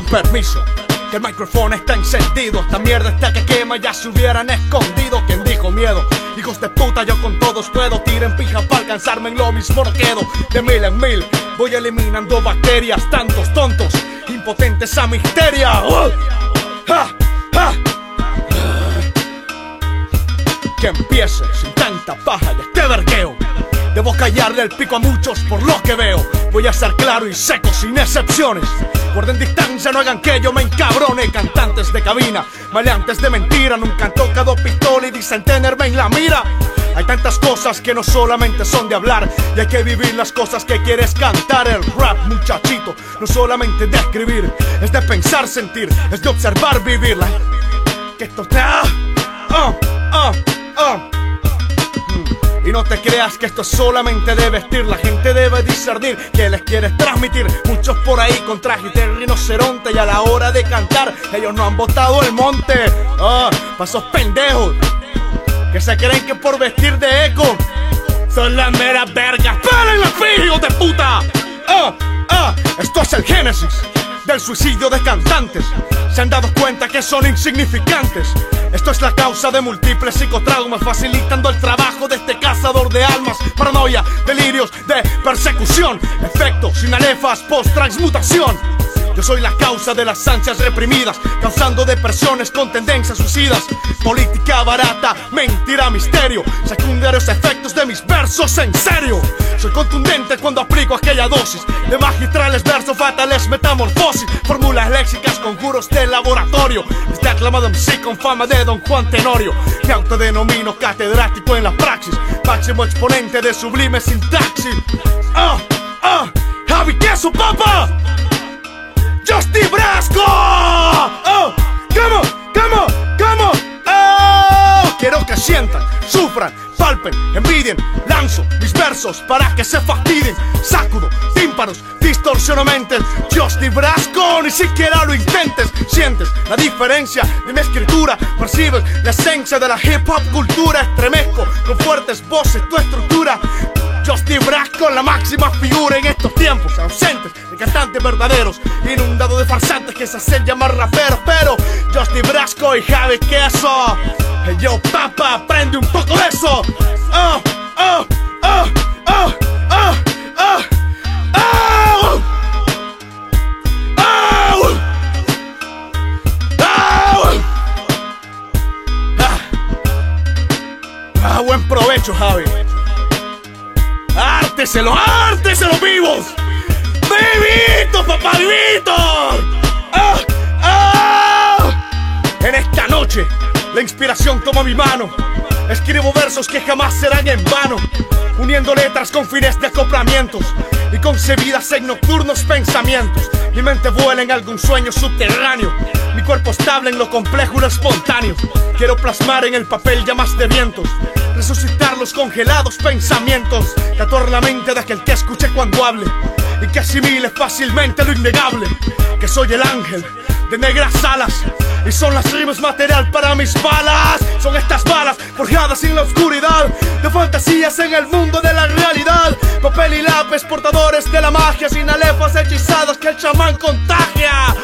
permiso. Que el micrófono está encendido, esta mierda está que quema, ya se hubieran escondido. ¿Quién dijo miedo? Hijos de puta, yo con todos puedo. Tiren pija para alcanzarme en lo mismo no quedo. De mil en mil, voy eliminando bacterias, tantos tontos, impotentes a misteria. ¡Ja! ¡Ja! Que empiece sin tanta paja y este vergueo. Debo callarle el pico a muchos por lo que veo. Voy a ser claro y seco sin excepciones. Guarden distancia, no hagan que yo me encabrone. Cantantes de cabina, maleantes de mentira. Nunca han tocado pistola y dicen tenerme en la mira. Hay tantas cosas que no solamente son de hablar y hay que vivir las cosas que quieres cantar. El rap, muchachito, no solamente de escribir, es de pensar, sentir, es de observar, vivirla. Que esto ah. Y no te creas que esto es solamente de vestir, la gente debe discernir que les quieres transmitir. Muchos por ahí con traje de rinoceronte y a la hora de cantar, ellos no han botado el monte. Ah, pa' esos pendejos que se creen que por vestir de eco son las meras vergas. ¡Paren la hijos de puta! ¡Ah! ¡Ah! Esto es el génesis del suicidio de cantantes. Se han dado cuenta que son insignificantes. Esto es la causa de múltiples psicotraumas, facilitando el trabajo de este cazador de almas. Paranoia, delirios de persecución, efectos sin alefas post-transmutación. Yo soy la causa de las ansias reprimidas, causando depresiones con tendencias suicidas. Política barata, mentira, misterio, secundarios efectos de mis versos en serio. Soy contundente cuando aplico aquella dosis de magistrales versos fatales, metamorfosis, fórmulas léxicas, conjuros de laboratorio. Este aclamado MC con fama de Don Juan Tenorio. Me autodenomino catedrático en la praxis, máximo exponente de sublime sintaxis. ¡Ah! ¡Ah! ¡Javi Queso, papá! Justy Brasco. Oh, ¿cómo? ¿Cómo? ¿Cómo? Oh, quiero que sientan, sufran, palpen, envidien. Lanzo mis versos para que se fastidien. Sacudo tímpanos, distorsiono mentes. Justy Brasco, ni siquiera lo intentes. Sientes la diferencia de mi escritura. Percibes la esencia de la hip hop cultura. Estremezco con fuertes voces tu estructura. Justy Brasco, la máxima figura en estos tiempos ausentes de cantantes verdaderos, inundado de farsantes que se hacen llamar raperos. Pero Justy Brasco y Javi Queso, hey, yo papá, aprende un poco de eso. Oh, oh, oh, oh, oh, oh, oh. Oh. Oh. Ah. Ah, buen provecho, Javi. ¡Árteselo, árteselo vivos! ¡Vivitos, papá, vivitos! ¡Ah! ¡Ah! En esta noche, la inspiración toma mi mano. Escribo versos que jamás serán en vano, uniendo letras con fines de acoplamientos y concebidas en nocturnos pensamientos. Mi mente vuela en algún sueño subterráneo, mi cuerpo estable en lo complejo y lo espontáneo. Quiero plasmar en el papel llamas de vientos, resucitar los congelados pensamientos, tatuar la mente de aquel que escuche cuando hable y que asimile fácilmente lo innegable, que soy el ángel de negras alas y son las rimas material para mis balas. Son estas balas forjadas en la oscuridad de fantasías en el mundo de la realidad. Papel y lápiz portadores de la magia sin alefas hechizadas que el chamán contagia.